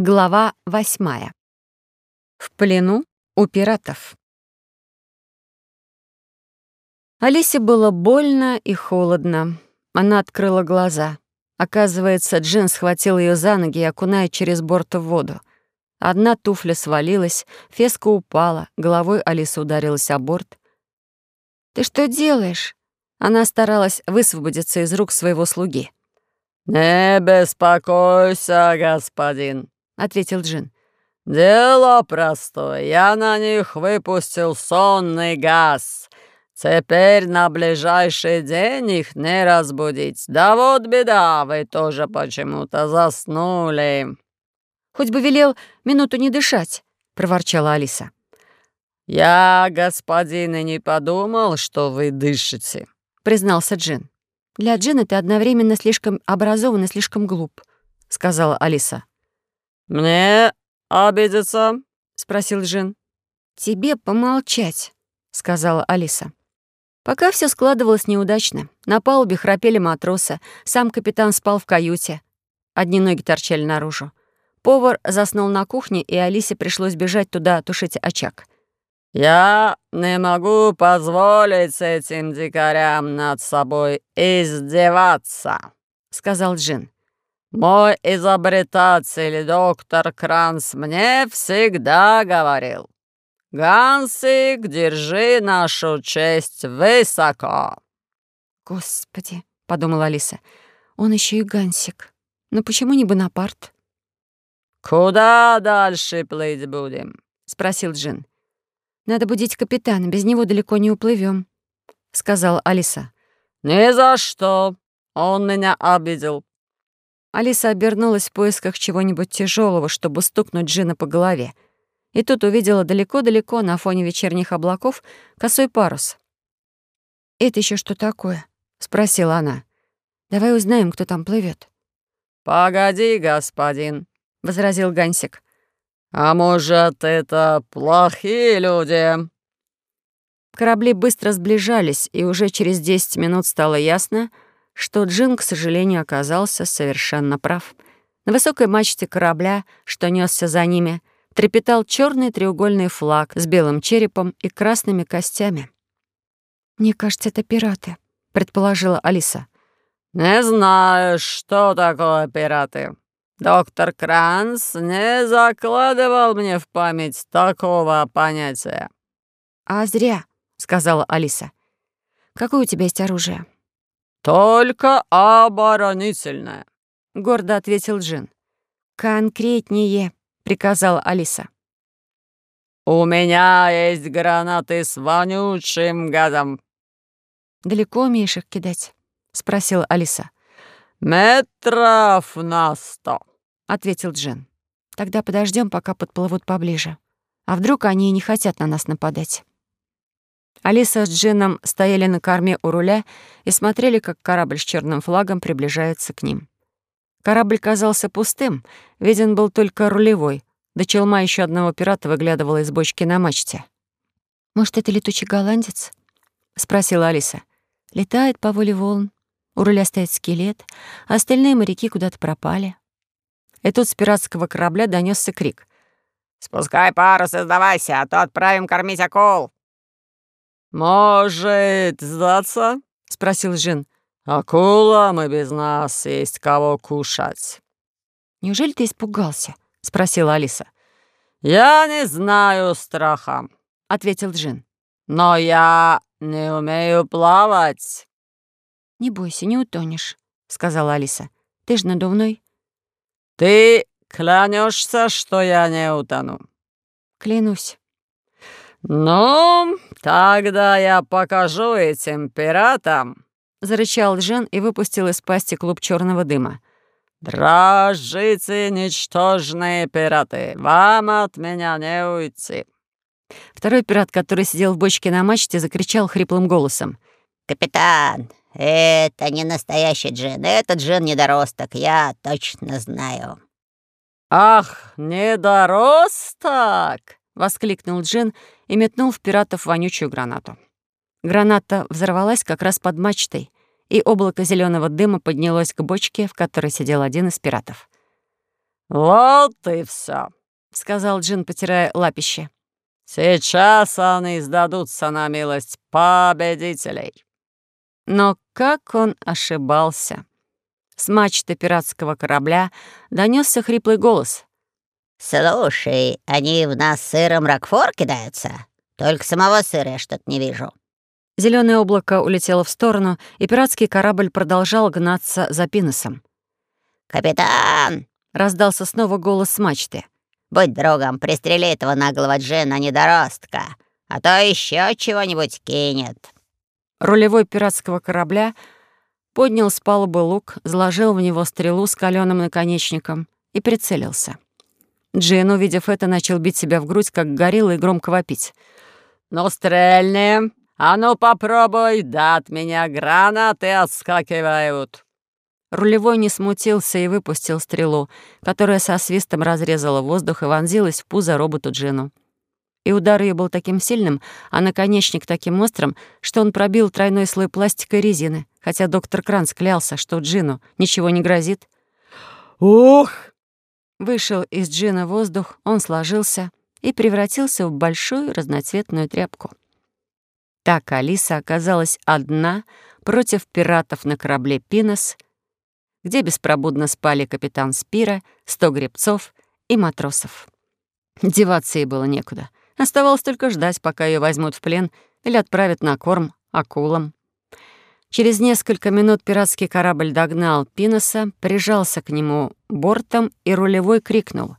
Глава восьмая. В плену у пиратов. Алисе было больно и холодно. Она открыла глаза. Оказывается, Джин схватил ее за ноги окуная через борт в воду. Одна туфля свалилась, феска упала, головой Алиса ударилась о борт. «Ты что делаешь?» Она старалась высвободиться из рук своего слуги. «Не беспокойся, господин», ответил Джин. «Дело простое. Я на них выпустил сонный газ. Теперь на ближайший день их не разбудить. Да вот беда, вы тоже почему-то заснули». «Хоть бы велел минуту не дышать», — проворчала Алиса. «Я, господин, и не подумал, что вы дышите», — признался Джин. «Для Джина ты одновременно слишком образован и слишком глуп», — сказала Алиса. «Мне обидеться?» — спросил Джин. «Тебе помолчать», — сказала Алиса. Пока все складывалось неудачно. На палубе храпели матросы, сам капитан спал в каюте. Одни ноги торчали наружу. Повар заснул на кухне, и Алисе пришлось бежать туда тушить очаг. «Я не могу позволить этим дикарям над собой издеваться», — сказал Джин. Мой изобретатель доктор Кранс мне всегда говорил, «Гансик, держи нашу честь высоко». «Господи», — подумала Алиса, — «он еще и Гансик. Но почему не Бонапарт?» «Куда дальше плыть будем?» — спросил Джин. «Надо будить капитана, без него далеко не уплывем, сказала Алиса. «Ни за что. Он меня обидел. Алиса обернулась в поисках чего-нибудь тяжелого, чтобы стукнуть Джина по голове. И тут увидела далеко-далеко на фоне вечерних облаков косой парус. «Это еще что такое?» — спросила она. «Давай узнаем, кто там плывет. «Погоди, господин», — возразил Гансик. «А может, это плохие люди?» Корабли быстро сближались, и уже через десять минут стало ясно — что Джин, к сожалению, оказался совершенно прав. На высокой мачте корабля, что несся за ними, трепетал черный треугольный флаг с белым черепом и красными костями. «Мне кажется, это пираты», — предположила Алиса. «Не знаю, что такое пираты. Доктор Кранс не закладывал мне в память такого понятия». «А зря», — сказала Алиса. «Какое у тебя есть оружие?» «Только оборонительная», — гордо ответил Джин. «Конкретнее», — приказала Алиса. «У меня есть гранаты с вонючим газом». «Далеко умеешь их кидать?» — спросила Алиса. «Метров на сто», — ответил Джин. «Тогда подождем, пока подплывут поближе. А вдруг они не хотят на нас нападать?» Алиса с Джином стояли на корме у руля и смотрели, как корабль с черным флагом приближается к ним. Корабль казался пустым, виден был только рулевой, да челма еще одного пирата выглядывала из бочки на мачте. «Может, это летучий голландец?» — спросила Алиса. «Летает по воле волн. У руля стоит скелет, а остальные моряки куда-то пропали». И тут с пиратского корабля донесся крик. «Спускай парус и сдавайся, а то отправим кормить акул!» «Может, сдаться?» — спросил Жин. «Акулам и без нас есть кого кушать». «Неужели ты испугался?» — спросила Алиса. «Я не знаю страха», — ответил Джин. «Но я не умею плавать». «Не бойся, не утонешь», — сказала Алиса. «Ты же надувной». «Ты клянешься, что я не утону?» «Клянусь». «Ну, тогда я покажу этим пиратам», — зарычал Джен и выпустил из пасти клуб черного дыма. «Дрожите, ничтожные пираты! Вам от меня не уйти!» Второй пират, который сидел в бочке на мачте, закричал хриплым голосом. «Капитан, это не настоящий джин, это джин-недоросток, я точно знаю». «Ах, недоросток!» — воскликнул Джин и метнул в пиратов вонючую гранату. Граната взорвалась как раз под мачтой, и облако зеленого дыма поднялось к бочке, в которой сидел один из пиратов. «Вот и все», — сказал Джин, потирая лапище. «Сейчас они сдадутся на милость победителей». Но как он ошибался. С мачты пиратского корабля донесся хриплый голос. «Слушай, они в нас сыром Рокфор кидаются? Только самого сыра я что-то не вижу». Зеленое облако улетело в сторону, и пиратский корабль продолжал гнаться за Пиносом. «Капитан!» — раздался снова голос с мачты. «Будь другом, пристрели этого наглого джина недоростка, а то еще чего-нибудь кинет». Рулевой пиратского корабля поднял с палубы лук, заложил в него стрелу с каленым наконечником и прицелился. Джин, увидев это, начал бить себя в грудь, как горилла, и громко вопить. «Ну, стрельни! А ну, попробуй! Да от меня гранаты отскакивают!» Рулевой не смутился и выпустил стрелу, которая со свистом разрезала воздух и вонзилась в пузо роботу Джину. И удар ее был таким сильным, а наконечник таким острым, что он пробил тройной слой пластика и резины, хотя доктор Кранц клялся, что Джину ничего не грозит. «Ох!» Вышел из Джина воздух, он сложился и превратился в большую разноцветную тряпку. Так Алиса оказалась одна против пиратов на корабле «Пинос», где беспробудно спали капитан Спира, сто гребцов и матросов. Деваться ей было некуда. Оставалось только ждать, пока ее возьмут в плен или отправят на корм акулам. Через несколько минут пиратский корабль догнал Пиноса, прижался к нему бортом и рулевой крикнул.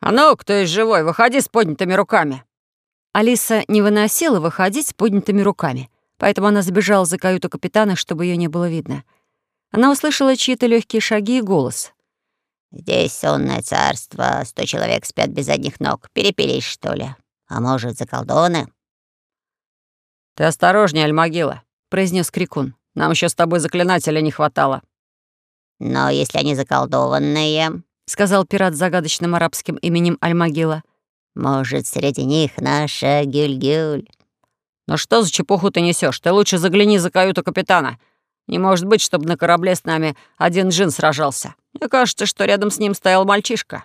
«А ну, кто из живой, выходи с поднятыми руками!» Алиса не выносила выходить с поднятыми руками, поэтому она забежала за каюту капитана, чтобы ее не было видно. Она услышала чьи-то легкие шаги и голос. «Здесь сонное царство, сто человек спят без задних ног. Перепились, что ли? А может, заколдованы?» «Ты осторожнее, Альмогила», — произнес Крикун. «Нам еще с тобой заклинателя не хватало». «Но если они заколдованные», — сказал пират с загадочным арабским именем Альмагила, «может, среди них наша Гюль-Гюль». «Ну что за чепуху ты несешь? Ты лучше загляни за каюту капитана. Не может быть, чтобы на корабле с нами один джин сражался. Мне кажется, что рядом с ним стоял мальчишка».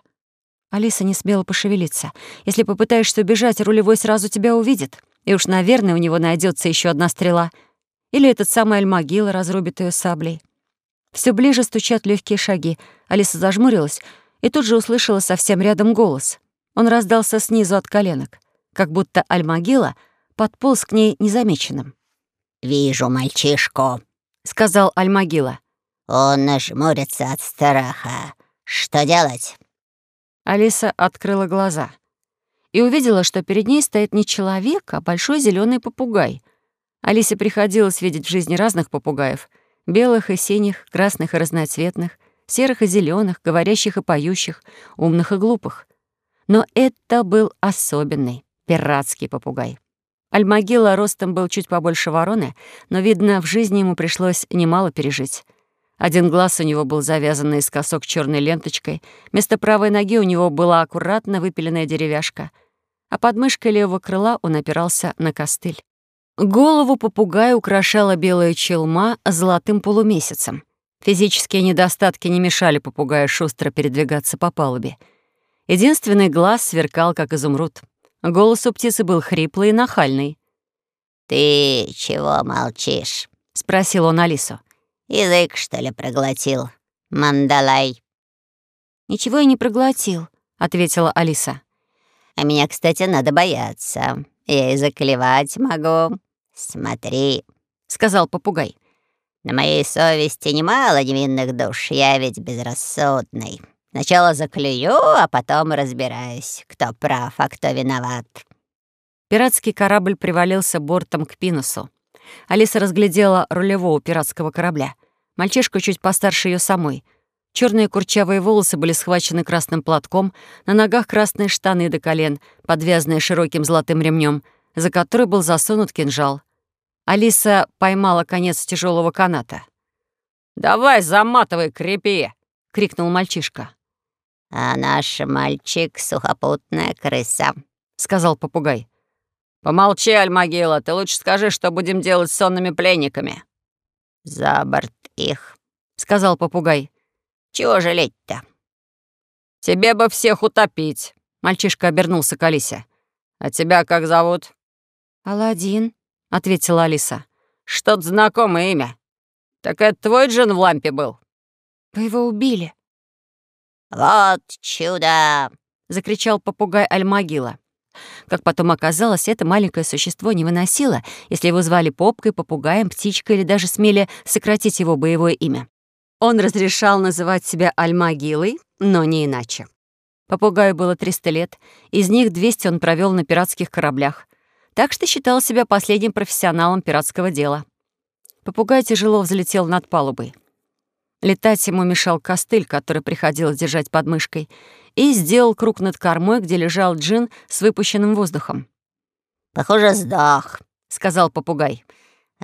Алиса не смела пошевелиться. «Если попытаешься убежать, рулевой сразу тебя увидит. И уж, наверное, у него найдется еще одна стрела. Или этот самый Альмагила разрубит ее саблей». Все ближе стучат легкие шаги. Алиса зажмурилась и тут же услышала совсем рядом голос. Он раздался снизу от коленок, как будто Альмагила подполз к ней незамеченным. «Вижу мальчишку», — сказал Альмагила. «Он нажмурится от страха. Что делать?» Алиса открыла глаза и увидела, что перед ней стоит не человек, а большой зеленый попугай. Алисе приходилось видеть в жизни разных попугаев — белых и синих, красных и разноцветных, серых и зеленых, говорящих и поющих, умных и глупых. Но это был особенный пиратский попугай. Альмагила ростом был чуть побольше вороны, но, видно, в жизни ему пришлось немало пережить. Один глаз у него был завязан наискосок черной ленточкой, вместо правой ноги у него была аккуратно выпиленная деревяшка, а под мышкой левого крыла он опирался на костыль. Голову попугая украшала белая челма с золотым полумесяцем. Физические недостатки не мешали попугаю шустро передвигаться по палубе. Единственный глаз сверкал, как изумруд. Голос у птицы был хриплый и нахальный. «Ты чего молчишь?» — спросил он Алису. «Язык, что ли, проглотил? Мандалай». «Ничего я не проглотил», — ответила Алиса. «А меня, кстати, надо бояться. Я и заклевать могу. «Смотри», — сказал попугай. «На моей совести немало невинных душ, я ведь безрассудный. Сначала заклюю, а потом разбираюсь, кто прав, а кто виноват». Пиратский корабль привалился бортом к Пинусу. Алиса разглядела рулевого пиратского корабля. Мальчишка чуть постарше ее самой. Черные курчавые волосы были схвачены красным платком, на ногах красные штаны до колен, подвязанные широким золотым ремнем, за который был засунут кинжал. Алиса поймала конец тяжелого каната. «Давай, заматывай, крепи!» — крикнул мальчишка. «А наш мальчик — сухопутная крыса», — сказал попугай. «Помолчи, Альмагила, ты лучше скажи, что будем делать с сонными пленниками». «За борт их», — сказал попугай. «Чего жалеть-то?» «Тебе бы всех утопить!» Мальчишка обернулся к Алисе. «А тебя как зовут?» «Аладдин», — ответила Алиса. «Что-то знакомое имя. Так это твой джин в лампе был?» «Вы его убили», «Вот чудо!» — закричал попугай Альмагила. Как потом оказалось, это маленькое существо не выносило, если его звали Попкой, попугаем, птичкой или даже смели сократить его боевое имя. Он разрешал называть себя Альмагилой, но не иначе. Попугаю было 300 лет, из них 200 он провел на пиратских кораблях, так что считал себя последним профессионалом пиратского дела. Попугай тяжело взлетел над палубой. Летать ему мешал костыль, который приходилось держать под мышкой, и сделал круг над кормой, где лежал джин с выпущенным воздухом. «Похоже, сдох», — сказал попугай.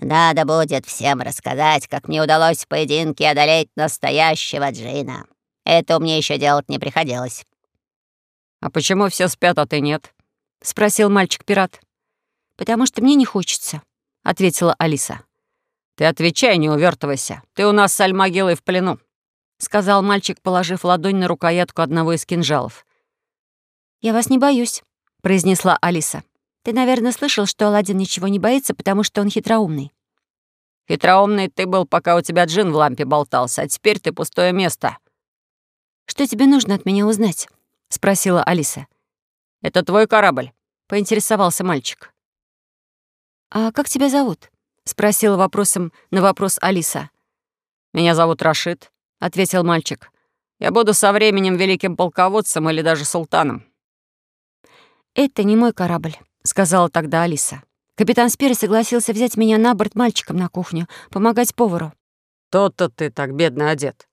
«Надо будет всем рассказать, как мне удалось в поединке одолеть настоящего джина. Это мне еще делать не приходилось». «А почему все спят, а ты нет?» — спросил мальчик-пират. «Потому что мне не хочется», — ответила Алиса. «Ты отвечай, не увертывайся. Ты у нас с Альмагилой в плену», — сказал мальчик, положив ладонь на рукоятку одного из кинжалов. «Я вас не боюсь», — произнесла Алиса. «Ты, наверное, слышал, что Аладдин ничего не боится, потому что он хитроумный». «Хитроумный ты был, пока у тебя джин в лампе болтался, а теперь ты пустое место». «Что тебе нужно от меня узнать?» — спросила Алиса. «Это твой корабль?» — поинтересовался мальчик. «А как тебя зовут?» — спросила вопросом на вопрос Алиса. «Меня зовут Рашид», — ответил мальчик. «Я буду со временем великим полководцем или даже султаном». «Это не мой корабль», — сказала тогда Алиса. «Капитан Спири согласился взять меня на борт мальчиком на кухню, помогать повару». «То-то ты так бедно одет».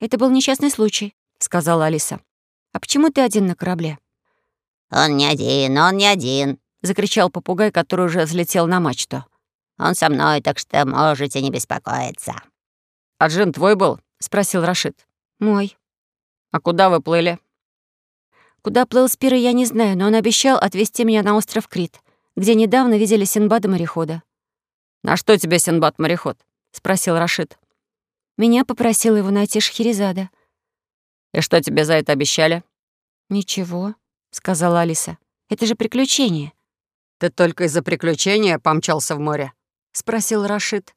«Это был несчастный случай», — сказала Алиса. «А почему ты один на корабле?» «Он не один, он не один», — закричал попугай, который уже взлетел на мачту. Он со мной, так что можете не беспокоиться». «А джин твой был?» — спросил Рашид. «Мой». «А куда вы плыли?» Куда плыл Спира, я не знаю, но он обещал отвезти меня на остров Крит, где недавно видели Синбада-морехода. «На что тебе Синбад-мореход?» — спросил Рашид. Меня попросил его найти Шахерезада. «И что тебе за это обещали?» «Ничего», — сказала Алиса. «Это же приключение». «Ты только из-за приключения помчался в море?» — спросил Рашид.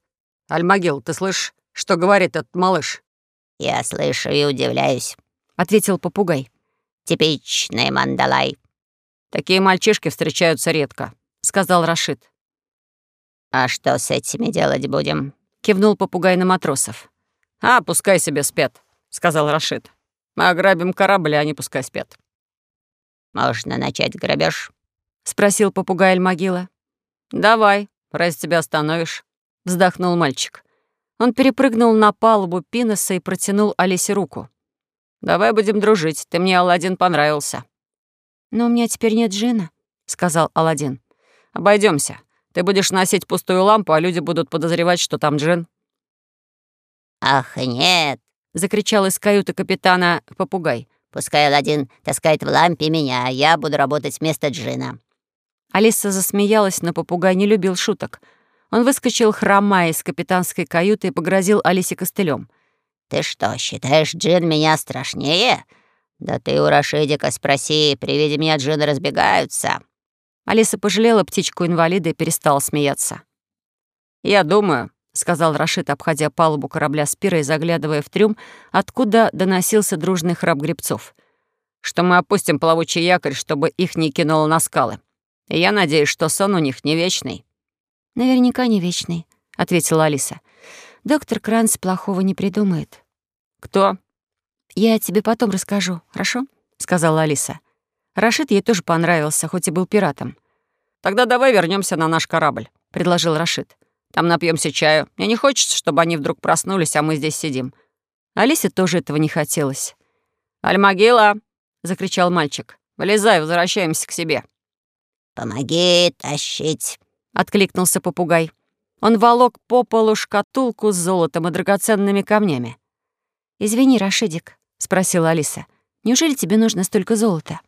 «Альмагил, ты слышишь, что говорит этот малыш?» «Я слышу и удивляюсь», — ответил попугай. «Типичный мандалай». «Такие мальчишки встречаются редко», — сказал Рашид. «А что с этими делать будем?» — кивнул попугай на матросов. «А, пускай себе спят», — сказал Рашид. «Мы ограбим корабль, а они пускай спят». «Можно начать грабеж? — спросил попугай Альмагила. «Давай, раз тебя остановишь», — вздохнул мальчик. Он перепрыгнул на палубу Пиноса и протянул Алисе руку. «Давай будем дружить, ты мне, Аладдин, понравился». «Но у меня теперь нет Джина», — сказал Аладдин. Обойдемся. Ты будешь носить пустую лампу, а люди будут подозревать, что там джин». «Ах, нет!» — закричал из каюты капитана попугай. «Пускай Аладдин таскает в лампе меня, а я буду работать вместо Джина». Алиса засмеялась, но попугай не любил шуток. Он выскочил, хромая из капитанской каюты, и погрозил Алисе костылем. «Ты что, считаешь, Джин меня страшнее? Да ты у Рашидика спроси, при виде меня джины разбегаются». Алиса пожалела птичку-инвалида и перестала смеяться. «Я думаю», — сказал Рашид, обходя палубу корабля Спира и заглядывая в трюм, откуда доносился дружный храп гребцов, «что мы опустим плавучий якорь, чтобы их не кинуло на скалы. И я надеюсь, что сон у них не вечный». «Наверняка не вечный», — ответила Алиса. «Доктор Кранц плохого не придумает». «Кто?» «Я тебе потом расскажу, хорошо?» — сказала Алиса. Рашид ей тоже понравился, хоть и был пиратом. «Тогда давай вернемся на наш корабль», — предложил Рашид. «Там напьемся чаю. Мне не хочется, чтобы они вдруг проснулись, а мы здесь сидим». Алисе тоже этого не хотелось. «Альмагила!» — закричал мальчик. «Вылезай, возвращаемся к себе». «Помоги тащить», — откликнулся попугай. Он волок по полу шкатулку с золотом и драгоценными камнями. «Извини, Рашидик», — спросила Алиса. «Неужели тебе нужно столько золота?»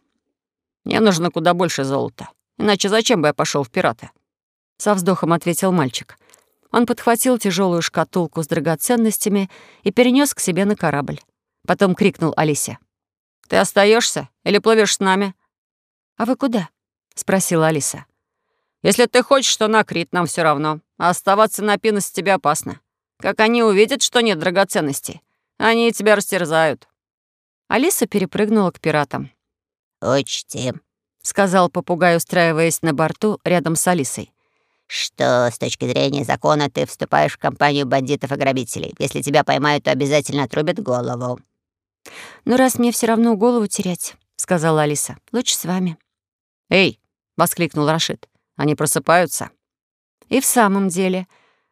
«Мне нужно куда больше золота. Иначе зачем бы я пошел в пираты?» Со вздохом ответил мальчик. Он подхватил тяжелую шкатулку с драгоценностями и перенес к себе на корабль. Потом крикнул Алисе. Ты остаешься или плывешь с нами?» «А вы куда?» — спросила Алиса. «Если ты хочешь, то на Крит нам все равно. А оставаться на Пинос тебе опасно. Как они увидят, что нет драгоценностей, они тебя растерзают». Алиса перепрыгнула к пиратам. «Учти», — сказал попугай, устраиваясь на борту рядом с Алисой. «что с точки зрения закона ты вступаешь в компанию бандитов и грабителей. Если тебя поймают, то обязательно отрубят голову». «Ну, раз мне все равно голову терять», — сказала Алиса, — «лучше с вами». «Эй!» — воскликнул Рашид. «Они просыпаются». И в самом деле,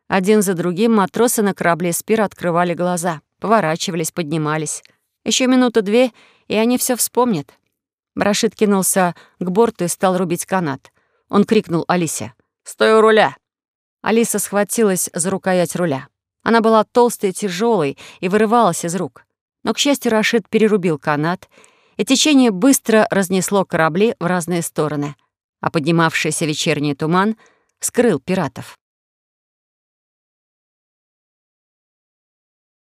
один за другим матросы на корабле «Спир» открывали глаза, поворачивались, поднимались. Еще минута две, и они все вспомнят. Рашид кинулся к борту и стал рубить канат. Он крикнул Алисе. «Стой у руля!» Алиса схватилась за рукоять руля. Она была толстой и тяжелой и вырывалась из рук. Но, к счастью, Рашид перерубил канат, и течение быстро разнесло корабли в разные стороны, а поднимавшийся вечерний туман скрыл пиратов.